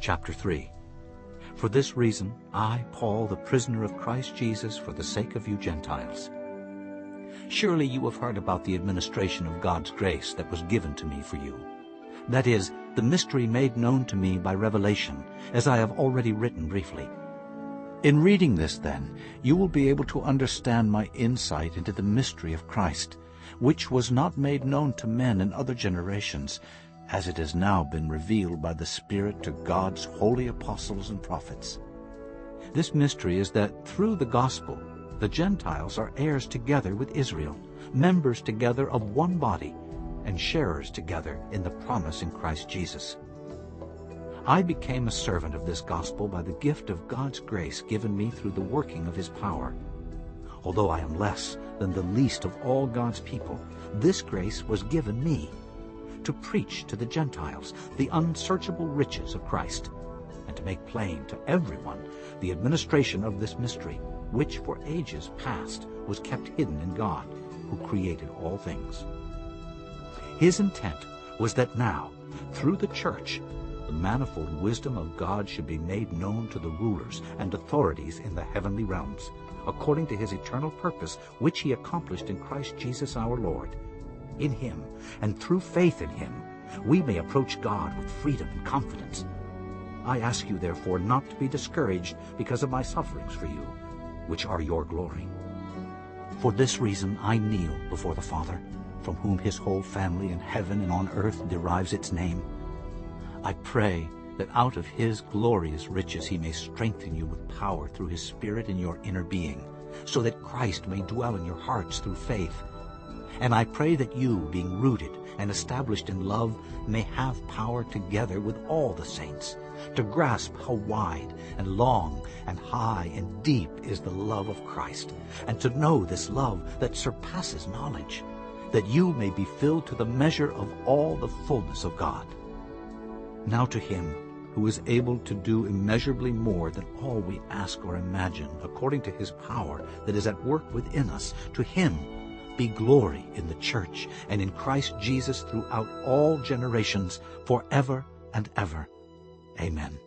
Chapter 3 For this reason, I, Paul, the prisoner of Christ Jesus, for the sake of you Gentiles. Surely you have heard about the administration of God's grace that was given to me for you. That is, the mystery made known to me by revelation, as I have already written briefly. In reading this, then, you will be able to understand my insight into the mystery of Christ, which was not made known to men in other generations, as it has now been revealed by the Spirit to God's holy apostles and prophets. This mystery is that through the gospel the Gentiles are heirs together with Israel, members together of one body, and sharers together in the promise in Christ Jesus. I became a servant of this gospel by the gift of God's grace given me through the working of his power. Although I am less than the least of all God's people, this grace was given me to preach to the Gentiles the unsearchable riches of Christ, and to make plain to everyone the administration of this mystery, which for ages past was kept hidden in God, who created all things. His intent was that now, through the church, the manifold wisdom of God should be made known to the rulers and authorities in the heavenly realms, according to his eternal purpose, which he accomplished in Christ Jesus our Lord. In him, and through faith in him, we may approach God with freedom and confidence. I ask you, therefore, not to be discouraged because of my sufferings for you, which are your glory. For this reason I kneel before the Father, from whom his whole family in heaven and on earth derives its name. I pray that out of his glorious riches he may strengthen you with power through his Spirit in your inner being, so that Christ may dwell in your hearts through faith. And I pray that you, being rooted and established in love, may have power together with all the saints to grasp how wide and long and high and deep is the love of Christ, and to know this love that surpasses knowledge, that you may be filled to the measure of all the fullness of God. Now to him who is able to do immeasurably more than all we ask or imagine, according to his power that is at work within us, to him be glory in the church and in Christ Jesus throughout all generations, forever and ever. Amen.